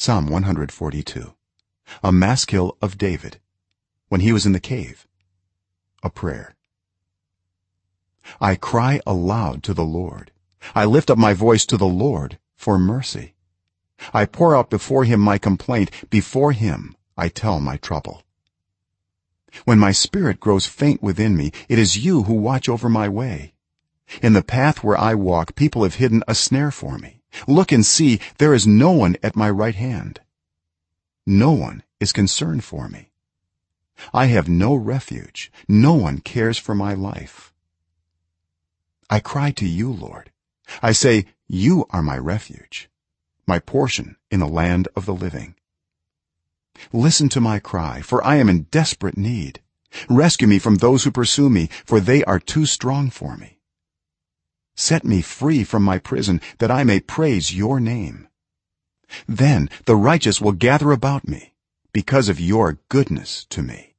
psalm 142 a maskil of david. When he was in the cave a prayer. I cry aloud to the lord. I lift up my voice to the lord for mercy. I pour out before him my complaint. Before him i tell my trouble. When my spirit grows faint within me it is you who watch over my way. In the path where i walk people have hidden a snare for me look and see there is no one at my right hand. No one is concerned for me. I have no refuge. No one cares for my life. I cry to you lord. I say you are my refuge my portion in the land of the living. Listen to my cry for i am in desperate need. Rescue me from those who pursue me for they are too strong for me set me free from my prison that i may praise your name. Then the righteous will gather about me because of your goodness to me